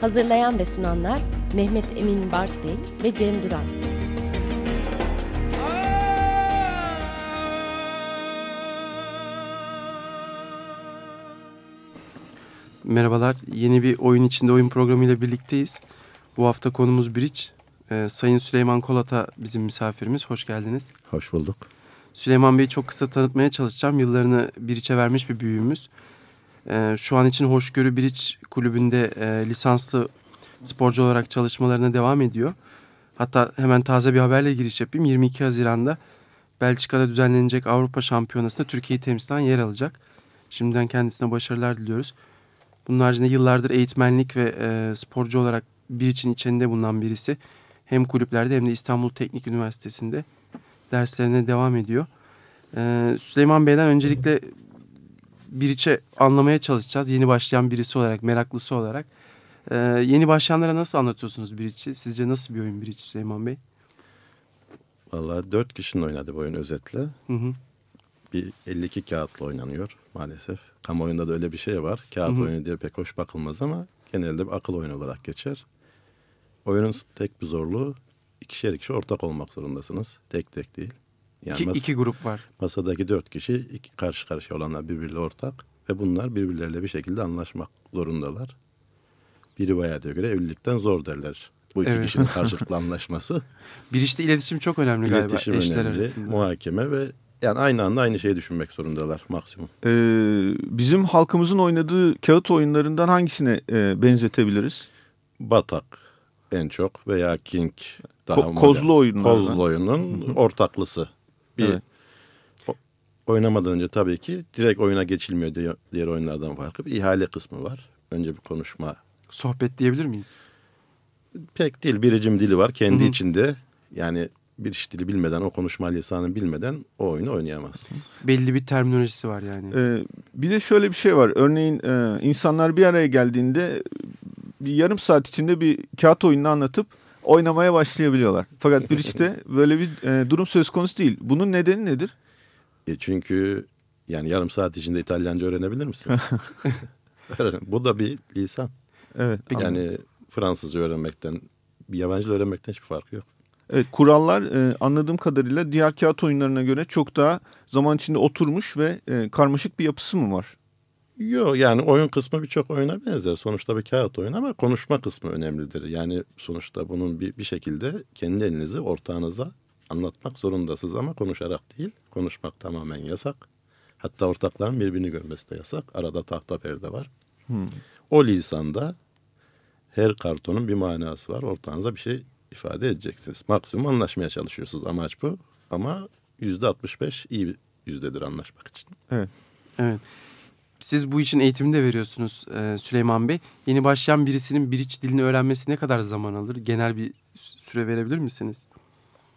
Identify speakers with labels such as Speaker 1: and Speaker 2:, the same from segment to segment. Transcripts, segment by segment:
Speaker 1: Hazırlayan ve sunanlar Mehmet Emin Bars Bey ve Cem Duran.
Speaker 2: Merhabalar, yeni bir oyun içinde oyun programıyla birlikteyiz. Bu hafta konumuz Bridge. Ee, Sayın Süleyman Kolata bizim misafirimiz, hoş geldiniz.
Speaker 3: Hoş bulduk.
Speaker 2: Süleyman Bey'i çok kısa tanıtmaya çalışacağım. Yıllarını Bridge'e vermiş bir büyüğümüz. Ee, şu an için Hoşgörü Bridge kulübünde e, lisanslı sporcu olarak çalışmalarına devam ediyor. Hatta hemen taze bir haberle giriş yapayım. 22 Haziran'da Belçika'da düzenlenecek Avrupa Şampiyonası'nda Türkiye'yi temsilen yer alacak. Şimdiden kendisine başarılar diliyoruz. Bunun haricinde yıllardır eğitmenlik ve e, sporcu olarak bir için içinde bulunan birisi. Hem kulüplerde hem de İstanbul Teknik Üniversitesi'nde derslerine devam ediyor. Ee, Süleyman Bey'den öncelikle bir içe anlamaya çalışacağız. Yeni başlayan birisi olarak, meraklısı olarak. Ee, yeni başlayanlara nasıl anlatıyorsunuz bir içi? Sizce nasıl bir oyun bir içi Süleyman Bey?
Speaker 3: Vallahi dört kişinin oynadı bu oyun özetle.
Speaker 2: Hı hı.
Speaker 3: Bir 52 kağıtla oynanıyor maalesef. Kamuoyunda da öyle bir şey var. Kağıt
Speaker 2: Hı hı.
Speaker 3: oyunu diye pek hoş bakılmaz ama genelde bir akıl oyunu olarak geçer. Oyunun tek bir zorluğu ikişer ikişer ortak olmak zorundasınız. Tek tek değil. Yani
Speaker 2: İki,
Speaker 3: mas-
Speaker 2: iki grup var.
Speaker 3: masadaki dört kişi iki karşı karşıya olanlar birbiriyle ortak ve bunlar birbirleriyle bir şekilde anlaşmak zorundalar. Bir rivayete göre evlilikten zor derler. Bu iki
Speaker 2: Evet.
Speaker 3: kişinin karşılıklı anlaşması.
Speaker 2: Bir işte iletişim çok önemli galiba
Speaker 3: İletişim
Speaker 2: eşler
Speaker 3: önemli,
Speaker 2: arasında.
Speaker 3: muhakeme ve yani aynı anda aynı şeyi düşünmek zorundalar maksimum.
Speaker 4: Ee, bizim halkımızın oynadığı kağıt oyunlarından hangisine e, benzetebiliriz?
Speaker 3: Batak en çok veya King daha
Speaker 4: Ko-
Speaker 3: modern.
Speaker 4: kozlu oyunlar.
Speaker 3: Kozlu oyunun ortaklısı. Bir
Speaker 4: Evet.
Speaker 3: oynamadan önce tabii ki direkt oyuna geçilmiyor diğer oyunlardan farkı. Bir ihale kısmı var. Önce bir konuşma.
Speaker 2: Sohbet diyebilir miyiz?
Speaker 3: Pek değil biricim dili var kendi
Speaker 2: Hı hı.
Speaker 3: içinde. Yani bir iş dili bilmeden o konuşma lisanını bilmeden o oyunu oynayamazsınız.
Speaker 2: Belli bir terminolojisi var yani.
Speaker 4: Ee, bir de şöyle bir şey var. Örneğin e, insanlar bir araya geldiğinde bir yarım saat içinde bir kağıt oyununu anlatıp oynamaya başlayabiliyorlar. Fakat işte böyle bir e, durum söz konusu değil. Bunun nedeni nedir?
Speaker 3: E çünkü yani yarım saat içinde İtalyanca öğrenebilir misiniz? Öğren- Bu da bir lisan.
Speaker 4: Evet.
Speaker 3: Yani Fransızca öğrenmekten, bir yabancı öğrenmekten hiçbir farkı yok.
Speaker 4: Evet kurallar e, anladığım kadarıyla diğer kağıt oyunlarına göre çok daha zaman içinde oturmuş ve e, karmaşık bir yapısı mı var?
Speaker 3: Yok yani oyun kısmı birçok oyuna benzer. Sonuçta bir kağıt oyun ama konuşma kısmı önemlidir. Yani sonuçta bunun bir, bir şekilde kendi elinizi ortağınıza anlatmak zorundasınız ama konuşarak değil. Konuşmak tamamen yasak. Hatta ortakların birbirini görmesi de yasak. Arada tahta perde var.
Speaker 4: Hmm.
Speaker 3: O lisanda her kartonun bir manası var. Ortağınıza bir şey ifade edeceksiniz. Maksimum anlaşmaya çalışıyorsunuz. Amaç bu. Ama yüzde 65 iyi bir yüzdedir anlaşmak için.
Speaker 2: Evet. Siz bu için eğitimini de veriyorsunuz e, Süleyman Bey. Yeni başlayan birisinin bir iç dilini öğrenmesi ne kadar zaman alır? Genel bir süre verebilir misiniz?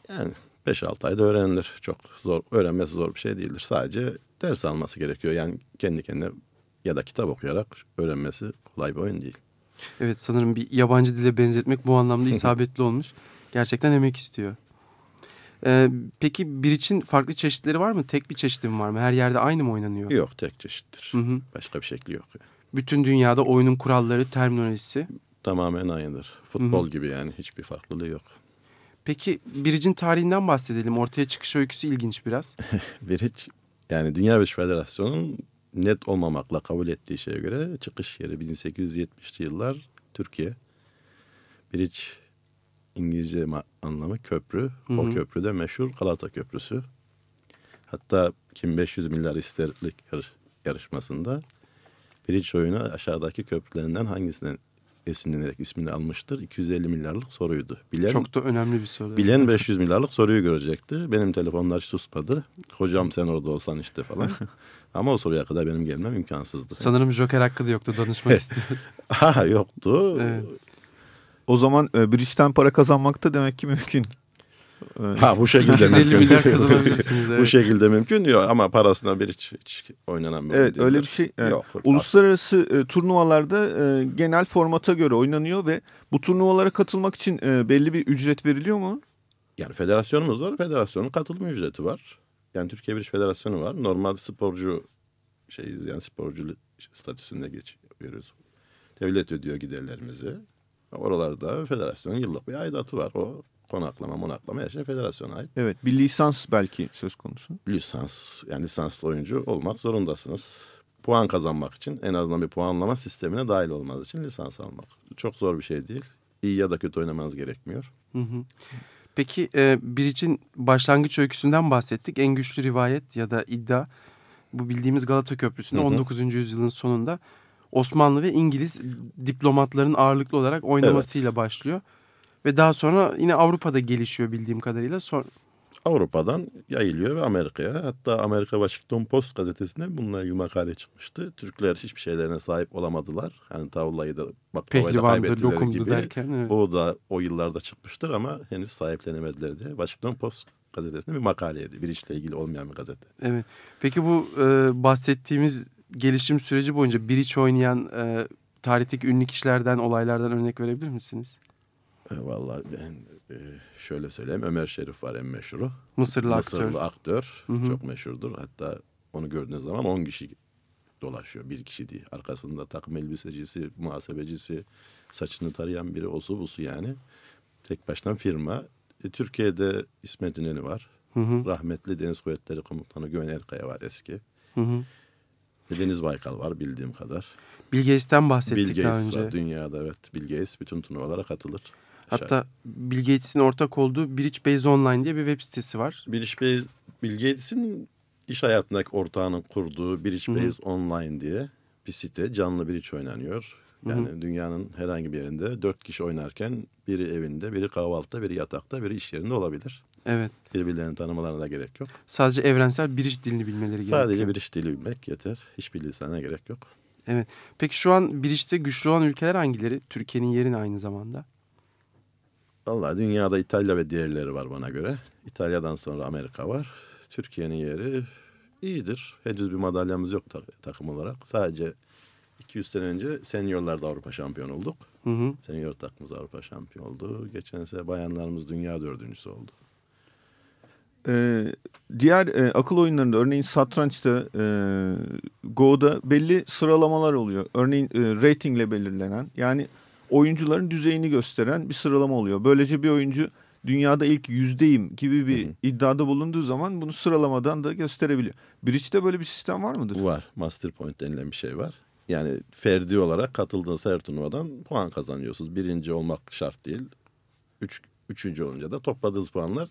Speaker 3: Yani 5-6 ayda öğrenilir. Çok zor, öğrenmesi zor bir şey değildir. Sadece ders alması gerekiyor. Yani kendi kendine ya da kitap okuyarak öğrenmesi kolay bir oyun değil.
Speaker 2: Evet sanırım bir yabancı dile benzetmek bu anlamda isabetli olmuş. Gerçekten emek istiyor. Ee, peki bir için farklı çeşitleri var mı? Tek bir çeşidi mi var mı? Her yerde aynı mı oynanıyor?
Speaker 3: Yok tek çeşittir.
Speaker 2: Hı hı.
Speaker 3: Başka bir şekli yok.
Speaker 2: Bütün dünyada oyunun kuralları, terminolojisi.
Speaker 3: Tamamen aynıdır. Futbol gibi yani hiçbir farklılığı yok.
Speaker 2: Peki biricin tarihinden bahsedelim. Ortaya çıkış öyküsü ilginç biraz.
Speaker 3: Bir hiç yani Dünya Beş Federasyonu'nun net olmamakla kabul ettiği şeye göre çıkış yeri 1870'li yıllar Türkiye. Bir hiç İngilizce anlamı köprü.
Speaker 2: Hı
Speaker 3: O
Speaker 2: hı.
Speaker 3: köprü de meşhur Galata Köprüsü. Hatta kim 500 milyar isterlik yarış, yarışmasında Bridge oyunu aşağıdaki köprülerinden hangisinden esinlenerek ismini almıştır? 250 milyarlık soruydu. Bilen,
Speaker 2: Çok da önemli bir soru.
Speaker 3: bilen 500 milyarlık soruyu görecekti. Benim telefonlar susmadı. Hocam sen orada olsan işte falan. Ama o soruya kadar benim gelmem imkansızdı.
Speaker 2: Sanırım Joker hakkı da yoktu danışmak istiyorum.
Speaker 3: Ha yoktu.
Speaker 2: Evet.
Speaker 4: O zaman e, Bridge'den para kazanmak da demek ki mümkün.
Speaker 3: Ha bu şekilde
Speaker 2: 150
Speaker 3: mümkün.
Speaker 2: milyar kazanabilirsiniz. Evet.
Speaker 3: bu şekilde mümkün yok ama parasına bir hiç, hiç oynanan bir
Speaker 4: Evet öyle bir şey. Evet.
Speaker 3: Yok.
Speaker 4: Uluslararası e, turnuvalarda e, genel formata göre oynanıyor ve bu turnuvalara katılmak için e, belli bir ücret veriliyor mu?
Speaker 3: Yani federasyonumuz var. Federasyonun katılım ücreti var. Yani Türkiye bir federasyonu var. Normal sporcu şeyiz yani sporcu statüsünde geçiyoruz. Devlet ödüyor giderlerimizi. Oralarda federasyonun yıllık bir aidatı var. O konaklama monaklama her şey federasyona ait.
Speaker 4: Evet bir lisans belki söz konusu.
Speaker 3: Lisans yani lisanslı oyuncu olmak zorundasınız. Puan kazanmak için en azından bir puanlama sistemine dahil olmanız için lisans almak. Çok zor bir şey değil. İyi ya da kötü oynamanız gerekmiyor.
Speaker 2: Hı hı. Peki e, bir için başlangıç öyküsünden bahsettik. En güçlü rivayet ya da iddia bu bildiğimiz Galata Köprüsü'nde
Speaker 3: Hı hı.
Speaker 2: 19. yüzyılın sonunda Osmanlı ve İngiliz diplomatların ağırlıklı olarak oynamasıyla başlıyor. Ve daha sonra yine Avrupa'da gelişiyor bildiğim kadarıyla. Sonra,
Speaker 3: Avrupa'dan yayılıyor ve Amerika'ya. Hatta Amerika Washington Post gazetesinde bununla ilgili makale çıkmıştı. Türkler hiçbir şeylerine sahip olamadılar. Hani tavlayı da baklavayı da kaybettiler gibi.
Speaker 2: derken. Evet.
Speaker 3: O da o yıllarda çıkmıştır ama henüz sahiplenemediler diye. Washington Post gazetesinde bir makaleydi. Bir işle ilgili olmayan bir gazete.
Speaker 2: Evet. Peki bu e, bahsettiğimiz gelişim süreci boyunca bir iç oynayan e, tarihteki ünlü kişilerden, olaylardan örnek verebilir misiniz?
Speaker 3: E, vallahi ben e, şöyle söyleyeyim. Ömer Şerif var en meşhuru.
Speaker 2: Mısırlı, aktör.
Speaker 3: Mısırlı aktör.
Speaker 2: Hı hı.
Speaker 3: Çok meşhurdur. Hatta onu gördüğünüz zaman 10 kişi dolaşıyor. Bir kişi değil. Arkasında takım elbisecisi, muhasebecisi, saçını tarayan biri, osu busu yani. Tek başına firma. E, Türkiye'de İsmet İnönü var.
Speaker 2: Hı hı,
Speaker 3: Rahmetli Deniz Kuvvetleri Komutanı Güven Erkaya var eski.
Speaker 2: hı hı.
Speaker 3: Deniz Baykal var bildiğim kadar.
Speaker 2: Bill Gates'ten bahsettik
Speaker 3: Bill
Speaker 2: daha
Speaker 3: Gates
Speaker 2: önce.
Speaker 3: var. Dünyada evet. Bill Gates bütün turnuvalara katılır.
Speaker 2: Hatta Bill Gates'in ortak olduğu Bridge Base Online diye bir web sitesi var.
Speaker 3: Bill Gates'in iş hayatındaki ortağının kurduğu Bridge
Speaker 2: Hı hı.
Speaker 3: Base Online diye bir site. Canlı bridge oynanıyor. Yani dünyanın herhangi bir yerinde dört kişi oynarken biri evinde, biri kahvaltıda, biri yatakta, biri iş yerinde olabilir.
Speaker 2: Evet.
Speaker 3: Birbirlerini tanımalarına da gerek yok.
Speaker 2: Sadece evrensel Bridge dilini bilmeleri gerekiyor.
Speaker 3: Sadece bir iş dili bilmek yeter. Hiçbir lisana gerek yok.
Speaker 2: Peki şu an Bridge'de güçlü olan ülkeler hangileri? Türkiye'nin yeri ne aynı zamanda?
Speaker 3: Vallahi dünyada İtalya ve diğerleri var bana göre. İtalya'dan sonra Amerika var. Türkiye'nin yeri iyidir. Henüz bir madalyamız yok ta- takım olarak. Sadece 200 sene önce seniorlarda Avrupa şampiyon olduk.
Speaker 2: Hı hı.
Speaker 3: Senior takımımız Avrupa şampiyon oldu. Geçen sene bayanlarımız dünya dördüncüsü oldu.
Speaker 4: Ee, diğer e, akıl oyunlarında örneğin satrançta, e, Go'da belli sıralamalar oluyor. Örneğin e, ratingle belirlenen yani oyuncuların düzeyini gösteren bir sıralama oluyor. Böylece bir oyuncu dünyada ilk yüzdeyim gibi bir
Speaker 3: Hı hı.
Speaker 4: iddiada bulunduğu zaman bunu sıralamadan da gösterebiliyor. Bridge'de böyle bir sistem var mıdır?
Speaker 3: Var. Master Point denilen bir şey var. Yani ferdi olarak katıldığınız her turnuvadan puan kazanıyorsunuz. Birinci olmak şart değil. Üç, üçüncü olunca da topladığınız puanlar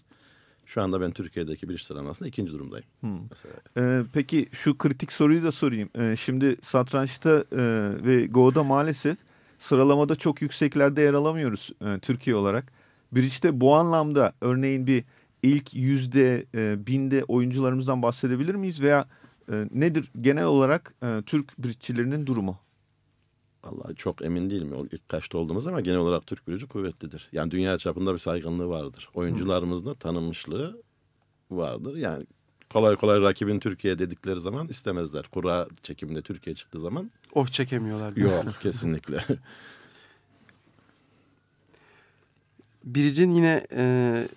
Speaker 3: şu anda ben Türkiye'deki bir sıralamasında ikinci durumdayım. Mesela.
Speaker 4: Ee, peki şu kritik soruyu da sorayım. Ee, şimdi satrançta e, ve Go'da maalesef sıralamada çok yükseklerde yer alamıyoruz e, Türkiye olarak. Bridge'de bu anlamda örneğin bir ilk yüzde e, binde oyuncularımızdan bahsedebilir miyiz? Veya e, nedir genel olarak e, Türk bridgeçilerinin durumu?
Speaker 3: Vallahi çok emin değilim o ilk kaçta olduğumuz ama genel olarak Türk gücü kuvvetlidir. Yani dünya çapında bir saygınlığı vardır. Oyuncularımızın tanınmışlığı vardır. Yani kolay kolay rakibin Türkiye dedikleri zaman istemezler. Kura çekiminde Türkiye çıktığı zaman
Speaker 2: Oh çekemiyorlar.
Speaker 3: yok kesinlikle.
Speaker 2: Bridge'in yine e,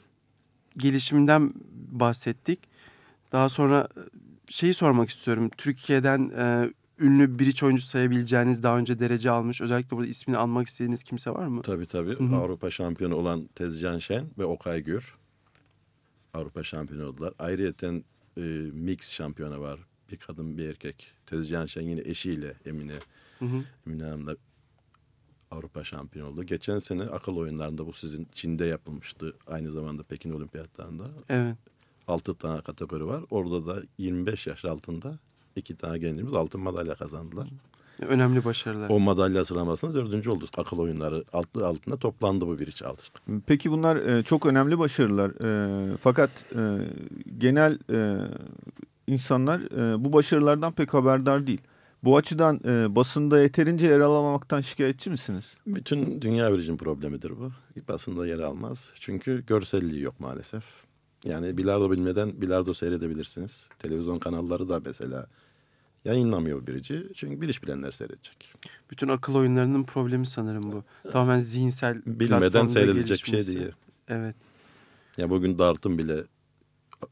Speaker 2: gelişiminden bahsettik. Daha sonra e, şeyi sormak istiyorum. Türkiye'den e, ünlü bridge oyuncu sayabileceğiniz daha önce derece almış. Özellikle burada ismini anmak istediğiniz kimse var mı?
Speaker 3: tabii tabii.
Speaker 2: Hı hı.
Speaker 3: Avrupa şampiyonu olan Tezcan Şen ve Okay Gür Avrupa şampiyonu oldular. Ayrıyeten e, mix şampiyonu var. Bir kadın bir erkek. Tezcan Şen yine eşiyle Emine
Speaker 2: Hı hı.
Speaker 3: Emine Hanım da Avrupa şampiyonu oldu. Geçen sene akıl oyunlarında bu sizin Çin'de yapılmıştı. Aynı zamanda Pekin Olimpiyatlarında.
Speaker 2: Evet.
Speaker 3: 6 tane kategori var. Orada da 25 yaş altında iki tane gencimiz altın madalya kazandılar.
Speaker 2: Önemli başarılar.
Speaker 3: O madalya sıralamasında dördüncü olduk. Akıl oyunları altı altında toplandı bu bir aldık.
Speaker 4: Peki bunlar e, çok önemli başarılar. E, fakat e, genel e, insanlar e, bu başarılardan pek haberdar değil. Bu açıdan e, basında yeterince yer alamamaktan şikayetçi misiniz?
Speaker 3: Bütün dünya biricin problemidir bu. Basında yer almaz. Çünkü görselliği yok maalesef. Yani bilardo bilmeden bilardo seyredebilirsiniz. Televizyon kanalları da mesela yayınlamıyor birici. Çünkü bir iş bilenler seyredecek.
Speaker 2: Bütün akıl oyunlarının problemi sanırım bu. Tamamen zihinsel
Speaker 3: Bilmeden seyredilecek bir şey değil.
Speaker 2: Evet.
Speaker 3: Ya bugün dartın bile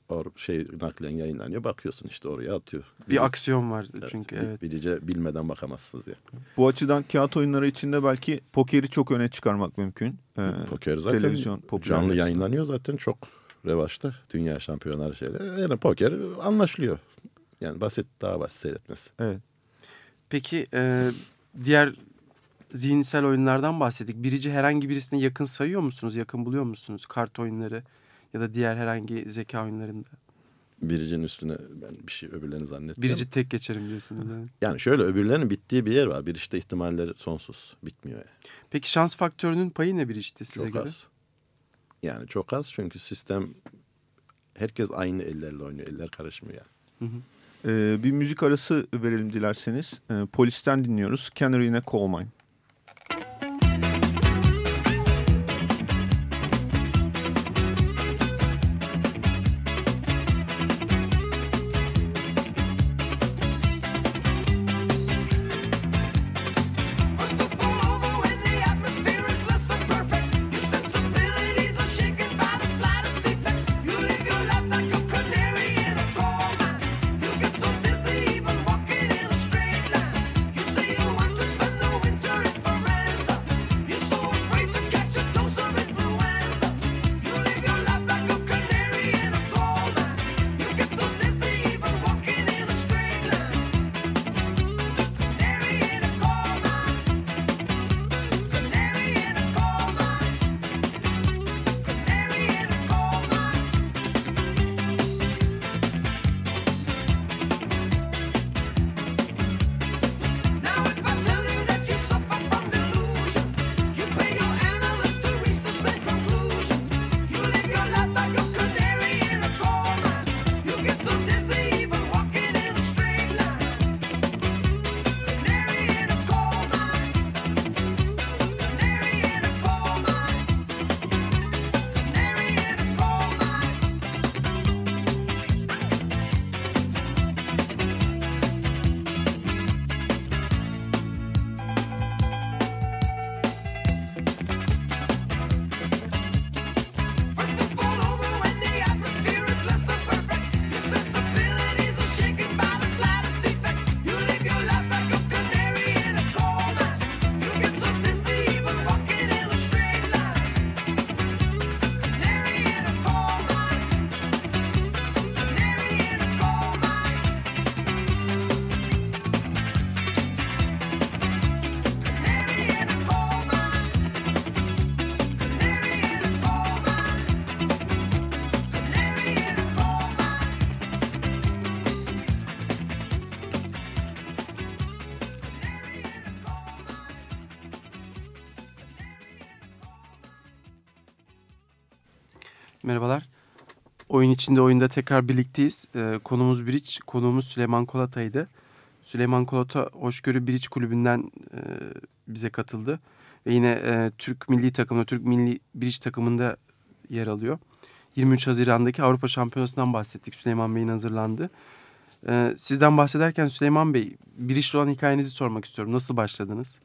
Speaker 3: or, şey naklen yayınlanıyor. Bakıyorsun işte oraya atıyor.
Speaker 2: Bir aksiyon var
Speaker 3: Evet,
Speaker 2: çünkü evet.
Speaker 3: Bilice bilmeden bakamazsınız ya.
Speaker 4: Bu açıdan kağıt oyunları içinde belki pokeri çok öne çıkarmak mümkün. Ee,
Speaker 3: Poker zaten
Speaker 4: televizyon
Speaker 3: canlı
Speaker 4: popülerleşti.
Speaker 3: yayınlanıyor zaten çok revaçta. Dünya şampiyonları şeyler. Yani poker anlaşılıyor. Yani basit daha basit seyretmesi.
Speaker 4: Evet.
Speaker 2: Peki e, diğer zihinsel oyunlardan bahsettik. Birici herhangi birisine yakın sayıyor musunuz? Yakın buluyor musunuz? Kart oyunları ya da diğer herhangi zeka oyunlarında.
Speaker 3: Biricinin üstüne ben bir şey öbürlerini zannetmiyorum.
Speaker 2: Birici tek geçerim diyorsunuz. evet.
Speaker 3: Yani şöyle öbürlerinin bittiği bir yer var. Bir işte ihtimalleri sonsuz. Bitmiyor yani.
Speaker 2: Peki şans faktörünün payı ne bir işte size
Speaker 3: Çok
Speaker 2: göre?
Speaker 3: az. Yani çok az çünkü sistem herkes aynı ellerle oynuyor. Eller karışmıyor yani.
Speaker 2: Hı hı.
Speaker 4: Ee, bir müzik arası verelim dilerseniz. Ee, polisten dinliyoruz.
Speaker 5: Canary in a Coal Mine.
Speaker 2: Merhabalar. Oyun içinde oyunda tekrar birlikteyiz. Ee, konumuz Biriç, konuğumuz Süleyman Kolata'ydı. Süleyman Kolata Hoşgörü Biriç Kulübü'nden e, bize katıldı. Ve yine e, Türk milli takımında, Türk milli Biriç takımında yer alıyor. 23 Haziran'daki Avrupa Şampiyonası'ndan bahsettik. Süleyman Bey'in hazırlandığı. Ee, sizden bahsederken Süleyman Bey, Biriç'le olan hikayenizi sormak istiyorum. Nasıl başladınız?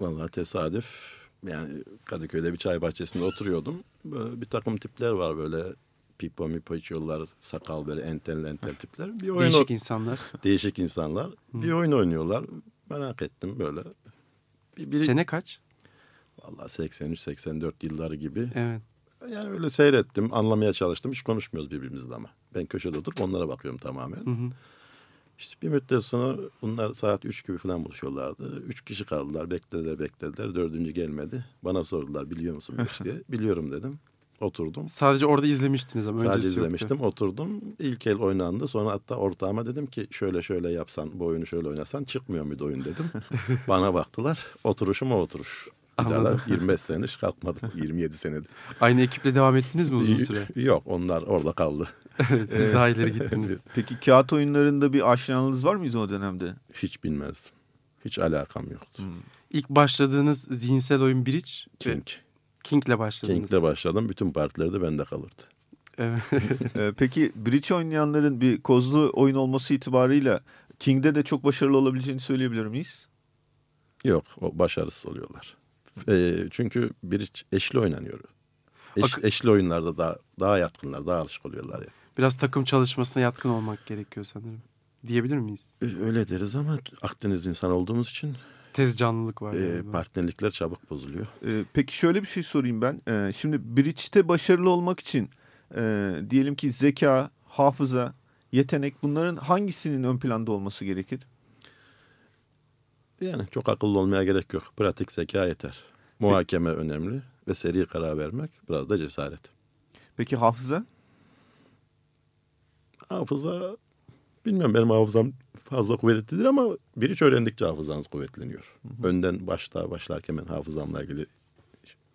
Speaker 3: Vallahi tesadüf. Yani Kadıköy'de bir çay bahçesinde oturuyordum. Böyle bir takım tipler var böyle pipo mipo içiyorlar. Sakal böyle entel entel tipler. Bir oyun
Speaker 2: Değişik insanlar.
Speaker 3: değişik insanlar. Bir oyun oynuyorlar. Merak ettim böyle. Bir, biri,
Speaker 2: Sene kaç?
Speaker 3: Vallahi 83-84 yılları gibi.
Speaker 2: Evet.
Speaker 3: Yani öyle seyrettim, anlamaya çalıştım. Hiç konuşmuyoruz birbirimizle ama. Ben köşede oturup onlara bakıyorum tamamen.
Speaker 2: Hı hı.
Speaker 3: İşte bir müddet sonra bunlar saat 3 gibi falan buluşuyorlardı. Üç kişi kaldılar, beklediler, beklediler. Dördüncü gelmedi. Bana sordular biliyor musun bu diye. Biliyorum dedim. Oturdum.
Speaker 2: Sadece orada izlemiştiniz ama
Speaker 3: Sadece
Speaker 2: öncesi yoktu.
Speaker 3: izlemiştim. Oturdum. İlk el oynandı. Sonra hatta ortağıma dedim ki şöyle şöyle yapsan, bu oyunu şöyle oynasan çıkmıyor muydu oyun dedim. Bana baktılar. Oturuşum o oturuş. Bir daha
Speaker 2: Anladım.
Speaker 3: 25 senedir kalkmadım. 27 senedir.
Speaker 2: Aynı ekiple devam ettiniz mi uzun süre?
Speaker 3: Yok onlar orada kaldı.
Speaker 2: Siz daha ileri gittiniz.
Speaker 4: Peki kağıt oyunlarında bir aşinalığınız var mıydı o dönemde?
Speaker 3: Hiç bilmezdim. Hiç alakam yoktu.
Speaker 2: İlk başladığınız zihinsel oyun Bridge ve
Speaker 3: King.
Speaker 2: King'le başladınız.
Speaker 3: King'de başladım. Bütün partileri de bende kalırdı.
Speaker 2: Evet.
Speaker 4: Ee, peki Bridge oynayanların bir kozlu oyun olması itibarıyla King'de de çok başarılı olabileceğini söyleyebilir miyiz?
Speaker 3: Yok o başarısız oluyorlar. Ee, çünkü bir eşli oynanıyor. Eş,
Speaker 2: Ak-
Speaker 3: eşli oyunlarda daha, daha yatkınlar, daha alışık oluyorlar. Ya.
Speaker 2: Biraz takım çalışmasına yatkın olmak gerekiyor sanırım. Diyebilir miyiz?
Speaker 3: Öyle deriz ama Akdeniz insan olduğumuz için
Speaker 2: Tez canlılık var.
Speaker 3: e, partnerlikler çabuk bozuluyor.
Speaker 4: Ee, peki şöyle bir şey sorayım ben. Ee, şimdi Bridge'de başarılı olmak için e, diyelim ki zeka, hafıza, yetenek bunların hangisinin ön planda olması gerekir?
Speaker 3: Yani çok akıllı olmaya gerek yok. Pratik zeka yeter. Muhakeme önemli ve seri karar vermek biraz da cesaret.
Speaker 4: Peki hafıza?
Speaker 3: Hafıza bilmiyorum benim hafızam fazla kuvvetlidir ama bir hiç öğrendikçe hafızanız kuvvetleniyor. Önden başta başlarken ben hafızamla ilgili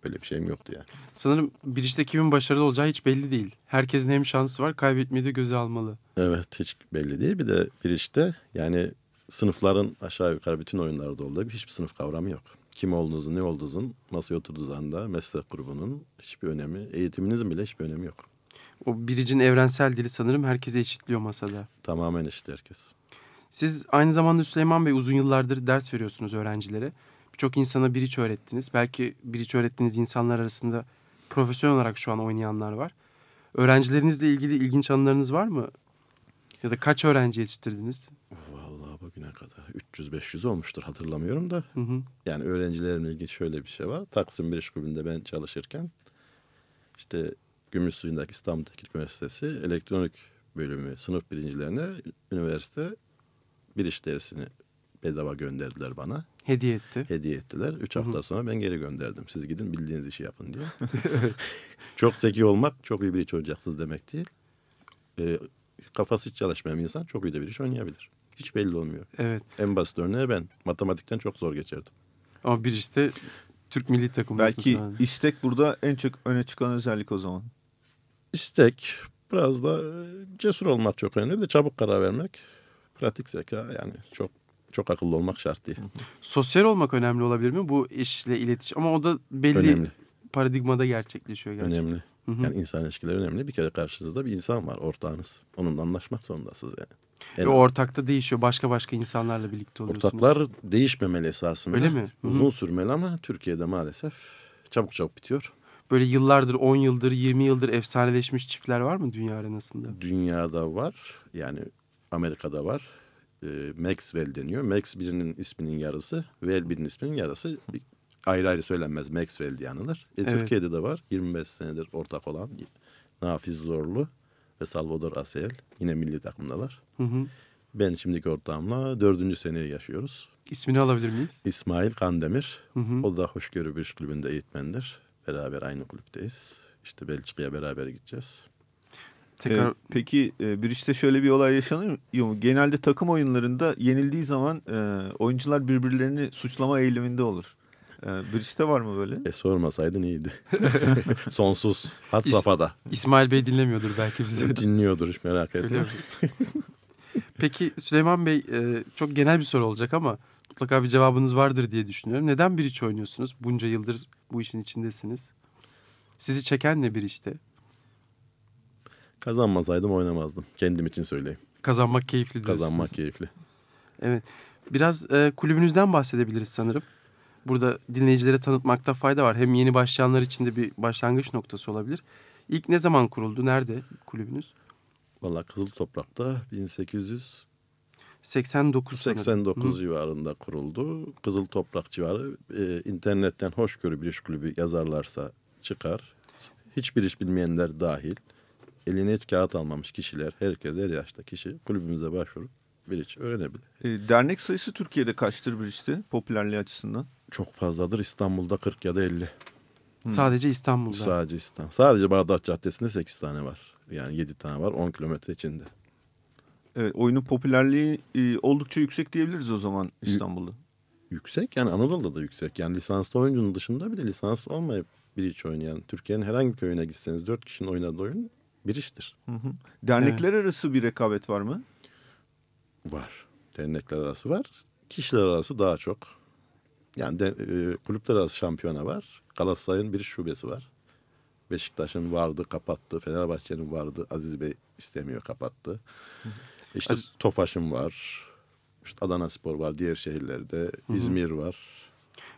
Speaker 3: böyle bir şeyim yoktu yani.
Speaker 2: Sanırım Bridge'de kimin başarılı olacağı hiç belli değil. Herkesin hem şansı var kaybetmeyi de göze almalı.
Speaker 3: Evet hiç belli değil. Bir de bir işte yani sınıfların aşağı yukarı bütün oyunlarda olduğu gibi hiçbir sınıf kavramı yok. Kim olduğunuzun, ne olduğunuzun, masaya oturduğunuz anda meslek grubunun hiçbir önemi, eğitiminizin bile hiçbir önemi yok.
Speaker 2: O Bridge'in evrensel dili sanırım herkese eşitliyor masada.
Speaker 3: Tamamen eşit herkes.
Speaker 2: Siz aynı zamanda Süleyman Bey uzun yıllardır ders veriyorsunuz öğrencilere. Birçok insana Bridge öğrettiniz. Belki Bridge öğrettiğiniz insanlar arasında profesyonel olarak şu an oynayanlar var. Öğrencilerinizle ilgili ilginç anılarınız var mı? Ya da kaç öğrenci yetiştirdiniz?
Speaker 3: Vallahi bugüne kadar 300-500 olmuştur hatırlamıyorum da.
Speaker 2: Hı hı.
Speaker 3: Yani öğrencilerimle ilgili şöyle bir şey var. Taksim Biriş Kulübü'nde ben çalışırken işte Gümüşsuyu'ndaki İstanbul Teknik Üniversitesi elektronik bölümü sınıf birincilerine üniversite biriş dersini bedava gönderdiler bana.
Speaker 2: Hediye etti.
Speaker 3: Hediye ettiler. Üç
Speaker 2: Hı hı.
Speaker 3: hafta sonra ben geri gönderdim. Siz gidin bildiğiniz işi yapın diye. çok zeki olmak çok iyi bir iş oynayacaksınız demek değil. Ee, kafası hiç çalışmayan bir insan çok iyi de bir iş oynayabilir. Hiç belli olmuyor.
Speaker 2: Evet.
Speaker 3: En basit örneği ben. Matematikten çok zor geçerdim.
Speaker 2: Ama Bridge'de Türk milli takımı.
Speaker 4: Belki istek burada en çok öne çıkan özellik o zaman.
Speaker 3: İstek, biraz da e, cesur olmak çok önemli. Bir de çabuk karar vermek. Pratik zeka yani çok çok akıllı olmak şart değil.
Speaker 2: Sosyal olmak önemli olabilir mi? Bu işle iletişim. Ama o da belli
Speaker 3: Önemli,
Speaker 2: paradigmada gerçekleşiyor gerçekten.
Speaker 3: önemli.
Speaker 2: Hı hı.
Speaker 3: Yani insan ilişkileri önemli. Bir kere karşınızda bir insan var, ortağınız. Onunla anlaşmak zorundasınız yani.
Speaker 2: Ve
Speaker 3: En-
Speaker 2: o ortakta değişiyor. Başka başka insanlarla birlikte oluyorsunuz.
Speaker 3: ortaklar değişmemeli esasında.
Speaker 2: Öyle mi? Hı hı.
Speaker 3: Uzun sürmeli ama Türkiye'de maalesef çabuk çabuk bitiyor.
Speaker 2: Böyle yıllardır, 10 yıldır, 20 yıldır efsaneleşmiş çiftler var mı dünya arenasında?
Speaker 3: Dünyada var. Yani Amerika'da var. E, Maxwell deniyor. Max birinin isminin yarısı. Well birinin isminin yarısı. Ayrı ayrı söylenmez. Maxwell diye anılır. E,
Speaker 2: Evet.
Speaker 3: Türkiye'de de var. 25 senedir ortak olan Nafiz Zorlu ve Salvador Asel. Yine milli takımdalar.
Speaker 2: Hı hı.
Speaker 3: Ben şimdiki ortağımla dördüncü seneyi yaşıyoruz.
Speaker 2: İsmini alabilir miyiz?
Speaker 3: İsmail Kandemir.
Speaker 2: Hı hı.
Speaker 3: O da Hoşgörü Bir Kulübü'nde eğitmendir. Beraber aynı kulüpteyiz. İşte Belçika'ya beraber gideceğiz.
Speaker 2: Tekrar
Speaker 4: Ee, peki e, bir işte şöyle bir olay yaşanıyor mu? Genelde takım oyunlarında yenildiği zaman e, oyuncular birbirlerini suçlama eğiliminde olur. E, bir işte var mı böyle?
Speaker 3: E sormasaydın iyiydi. Sonsuz. Had
Speaker 2: İs-
Speaker 3: safhada.
Speaker 2: İsmail Bey dinlemiyordur belki bizi.
Speaker 3: Dinliyordur hiç merak etme.
Speaker 2: Peki Süleyman Bey e, çok genel bir soru olacak ama mutlaka bir cevabınız vardır diye düşünüyorum. Neden bir iç oynuyorsunuz? Bunca yıldır bu işin içindesiniz. Sizi çeken ne bir işte?
Speaker 3: Kazanmasaydım oynamazdım. Kendim için söyleyeyim.
Speaker 2: Kazanmak keyifli diyorsunuz.
Speaker 3: Kazanmak keyifli.
Speaker 2: Evet. Biraz e, kulübünüzden bahsedebiliriz sanırım. Burada dinleyicilere tanıtmakta fayda var. Hem yeni başlayanlar için de bir başlangıç noktası olabilir. İlk ne zaman kuruldu? Nerede kulübünüz?
Speaker 3: Valla Kızıl Toprak'ta 1889
Speaker 2: 89 sanırım. Hı.
Speaker 3: civarında kuruldu. Kızıl Toprak civarı e, internetten hoşgörü bir iş kulübü yazarlarsa çıkar. Hiçbir iş bilmeyenler dahil. Eline hiç kağıt almamış kişiler, herkes her yaşta kişi kulübümüze başvurup bir iş öğrenebilir.
Speaker 4: E, dernek sayısı Türkiye'de kaçtır bir işte popülerliği açısından?
Speaker 3: Çok fazladır. İstanbul'da 40 ya da 50.
Speaker 2: Sadece İstanbul'da.
Speaker 3: Sadece İstanbul. Sadece Bağdat Caddesi'nde 8 tane var. Yani 7 tane var 10 kilometre içinde.
Speaker 4: Evet, oyunun popülerliği e, oldukça yüksek diyebiliriz o zaman İstanbul'da.
Speaker 3: Yüksek yani Anadolu'da da yüksek. Yani lisanslı oyuncunun dışında bir de lisanslı olmayıp bir iç oynayan. Türkiye'nin herhangi bir köyüne gitseniz 4 kişinin oynadığı oyun bir iştir.
Speaker 4: Hı hı. Dernekler arası bir rekabet var mı?
Speaker 3: Var. Dernekler arası var. Kişiler arası daha çok. Yani de, e, kulüpler arası şampiyona var. Galatasaray'ın bir şubesi var. Beşiktaş'ın vardı kapattı. Fenerbahçe'nin vardı. Aziz Bey istemiyor kapattı. İşte
Speaker 2: Aziz-
Speaker 3: Tofaş'ın var. İşte Adana Spor var diğer şehirlerde. İzmir var.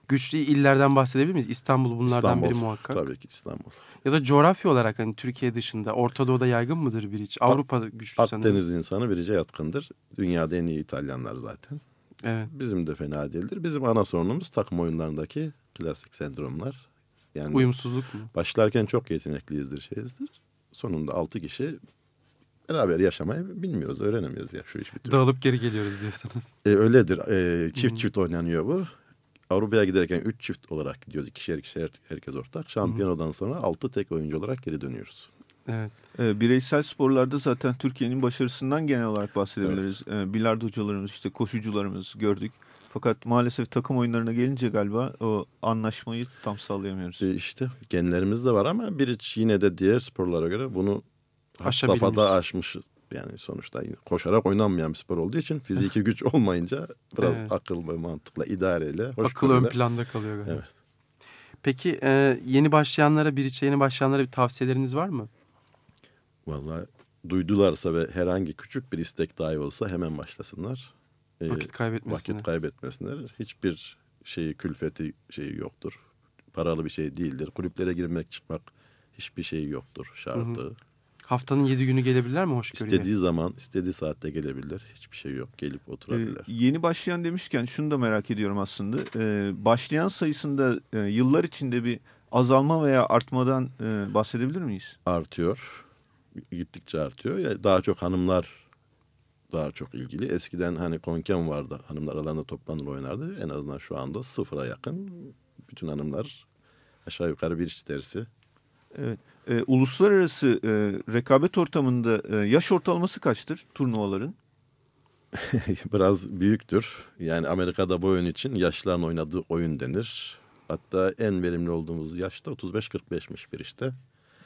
Speaker 2: Güçlü illerden bahsedebilir miyiz? İstanbul bunlardan
Speaker 3: İstanbul.
Speaker 2: biri muhakkak.
Speaker 3: Tabii ki İstanbul.
Speaker 2: Ya da coğrafya olarak hani Türkiye dışında Orta Doğu'da yaygın mıdır bir iç? Avrupa'da güçlü sanırım.
Speaker 3: Akdeniz insanı birice yatkındır. Dünyada en iyi İtalyanlar zaten.
Speaker 2: Evet.
Speaker 3: Bizim de fena değildir. Bizim ana sorunumuz takım oyunlarındaki klasik sendromlar. Yani
Speaker 2: Uyumsuzluk mu?
Speaker 3: başlarken çok yetenekliyizdir, şeyizdir. Sonunda altı kişi beraber yaşamayı bilmiyoruz, öğrenemiyoruz ya şu iş türlü.
Speaker 2: Dağılıp geri geliyoruz diyorsunuz.
Speaker 3: E, öyledir. E, çift çift oynanıyor bu. Avrupa'ya giderken üç çift olarak gidiyoruz. İkişer ikişer herkes ortak. Şampiyonadan sonra altı tek oyuncu olarak geri dönüyoruz.
Speaker 2: Evet.
Speaker 4: Ee, bireysel sporlarda zaten Türkiye'nin başarısından genel olarak bahsedebiliriz. Ee, bilardocularımız, işte koşucularımız gördük. Fakat maalesef takım oyunlarına gelince galiba o anlaşmayı tam sağlayamıyoruz.
Speaker 3: E, işte genlerimiz de var ama bir yine de diğer sporlara göre bunu
Speaker 2: Aşabilmiş.
Speaker 3: safhada aşmışız. Yani sonuçta koşarak oynanmayan bir spor olduğu için fiziki güç olmayınca biraz
Speaker 2: Evet.
Speaker 3: akıl ve mantıkla, idareyle,
Speaker 2: Akıl ön planda kalıyor galiba.
Speaker 3: Evet.
Speaker 2: Peki e, yeni başlayanlara, bir içe yeni başlayanlara bir tavsiyeleriniz var mı?
Speaker 3: Vallahi duydularsa ve herhangi küçük bir istek dahi olsa hemen başlasınlar. Ee,
Speaker 2: Vakit kaybetmesinler.
Speaker 3: Vakit kaybetmesinler. Hiçbir şeyi, külfeti şeyi yoktur. Paralı bir şey değildir. Kulüplere girmek, çıkmak hiçbir şey yoktur, şartı.
Speaker 2: Haftanın yedi günü gelebilirler mi hoşgörüye?
Speaker 3: İstediği zaman, istediği saatte gelebilir. Hiçbir şey yok. Gelip
Speaker 4: Ee,
Speaker 3: oturabilir.
Speaker 4: yeni başlayan demişken şunu da merak ediyorum aslında. Ee, başlayan sayısında e, yıllar içinde bir azalma veya artmadan e, bahsedebilir miyiz?
Speaker 3: Artıyor. Gittikçe artıyor. Yani daha çok hanımlar daha çok ilgili. Eskiden hani konken vardı. Hanımlar aralarında toplanır oynardı. En azından şu anda sıfıra yakın. Bütün hanımlar aşağı yukarı bir iş dersi.
Speaker 4: Evet. Ee, uluslararası e, rekabet ortamında e, yaş ortalaması kaçtır turnuvaların?
Speaker 3: Biraz büyüktür. Yani Amerika'da bu oyun için yaşlıların oynadığı oyun denir. Hatta en verimli olduğumuz yaşta 35-45'miş bir işte.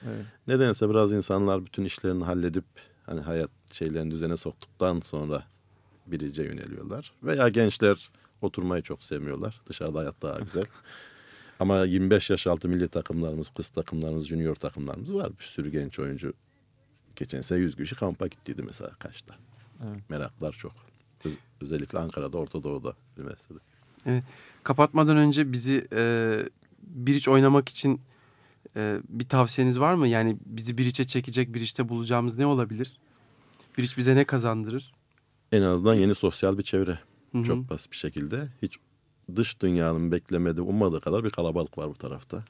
Speaker 4: Evet.
Speaker 3: Nedense biraz insanlar bütün işlerini halledip hani hayat şeylerini düzene soktuktan sonra birice yöneliyorlar. Veya gençler oturmayı çok sevmiyorlar. Dışarıda hayat daha güzel. Ama 25 yaş altı milli takımlarımız, kız takımlarımız, junior takımlarımız var. Bir sürü genç oyuncu. Geçen sene 100 kişi kampa gittiydi mesela kaçta.
Speaker 4: Evet.
Speaker 3: Meraklar çok. Öz- Özellikle Ankara'da, Orta Doğu'da, üniversitede.
Speaker 2: Kapatmadan önce bizi e, bir iç oynamak için e, bir tavsiyeniz var mı? Yani bizi bir içe çekecek bir işte bulacağımız ne olabilir? Bir iç bize ne kazandırır?
Speaker 3: En azından yeni sosyal bir çevre.
Speaker 2: Hı hı.
Speaker 3: Çok basit bir şekilde. Hiç dış dünyanın beklemediği, ummadığı kadar bir kalabalık var bu tarafta.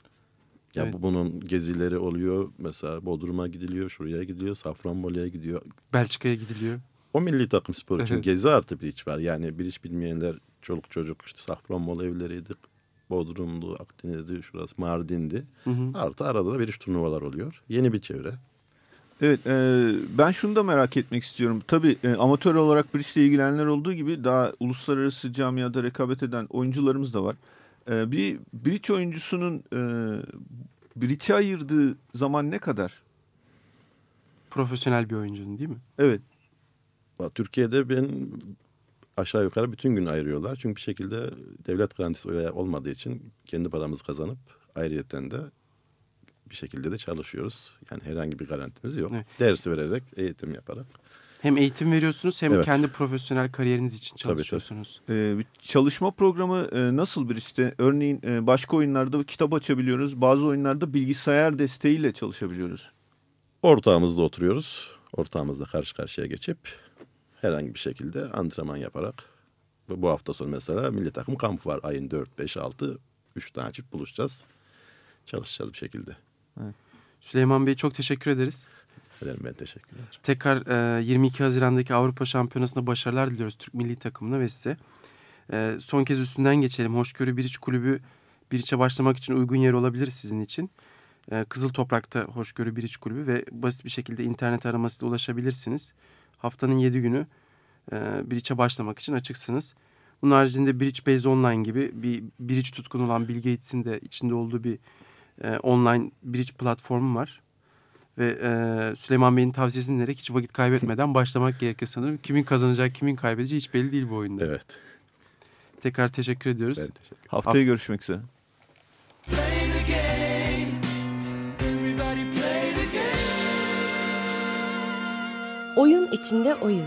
Speaker 3: Ya
Speaker 2: Evet.
Speaker 3: bu bunun gezileri oluyor. Mesela Bodrum'a gidiliyor, şuraya gidiyor, Safranbolu'ya gidiyor.
Speaker 2: Belçika'ya gidiliyor.
Speaker 3: O milli takım spor için gezi artı bir iç var. Yani bir iş bilmeyenler çoluk çocuk işte Safranbolu evleriydi. Bodrum'du, Akdeniz'di, şurası Mardin'di.
Speaker 2: Hı hı.
Speaker 3: Artı arada da bir iş turnuvalar oluyor. Yeni bir çevre.
Speaker 4: Evet, e, ben şunu da merak etmek istiyorum. Tabii e, amatör olarak bir işle ilgilenenler olduğu gibi daha uluslararası camiada rekabet eden oyuncularımız da var. E, bir bridge oyuncusunun e, bridge'e ayırdığı zaman ne kadar?
Speaker 2: Profesyonel bir oyuncunun değil mi?
Speaker 4: Evet,
Speaker 3: Valla Türkiye'de ben aşağı yukarı bütün gün ayırıyorlar. Çünkü bir şekilde devlet garantisi olmadığı için kendi paramızı kazanıp ayrıyeten de bir şekilde de çalışıyoruz. Yani herhangi bir garantimiz yok.
Speaker 2: Evet.
Speaker 3: Ders vererek, eğitim yaparak.
Speaker 2: Hem eğitim veriyorsunuz hem
Speaker 3: Evet.
Speaker 2: kendi profesyonel kariyeriniz için
Speaker 3: Tabii, tabii.
Speaker 2: çalışıyorsunuz.
Speaker 4: e, bir çalışma programı e, nasıl bir işte? Örneğin e, başka oyunlarda kitap açabiliyoruz. Bazı oyunlarda bilgisayar desteğiyle çalışabiliyoruz.
Speaker 3: Ortağımızda oturuyoruz. Ortağımızla karşı karşıya geçip herhangi bir şekilde antrenman yaparak ve bu hafta sonu mesela milli takım kampı var. Ayın 4, 5, 6 3 tane çift buluşacağız. Çalışacağız bir şekilde.
Speaker 2: Süleyman Bey çok teşekkür ederiz.
Speaker 3: Ederim ben teşekkür ederim.
Speaker 2: Tekrar e, 22 Haziran'daki Avrupa Şampiyonası'nda başarılar diliyoruz Türk milli takımına ve size. E, son kez üstünden geçelim. Hoşgörü Biriç Kulübü Biriç'e başlamak için uygun yer olabilir sizin için. E, Kızıl Toprak'ta Hoşgörü Biriç Kulübü ve basit bir şekilde internet aramasıyla ulaşabilirsiniz. Haftanın 7 günü e, Biriç'e başlamak için açıksınız. Bunun haricinde Biriç Base Online gibi bir Biriç tutkunu olan Bill Gates'in de içinde olduğu bir e, online Biriç platformu var. Ve e, Süleyman Bey'in tavsiyesini dinleyerek hiç vakit kaybetmeden başlamak gerekiyor sanırım. Kimin kazanacak, kimin kaybedeceği hiç belli değil bu oyunda.
Speaker 3: Evet.
Speaker 2: Tekrar teşekkür ediyoruz.
Speaker 3: Ben teşekkür ederim.
Speaker 4: Haftaya
Speaker 2: Haft-
Speaker 4: görüşmek üzere.
Speaker 1: Oyun içinde oyun.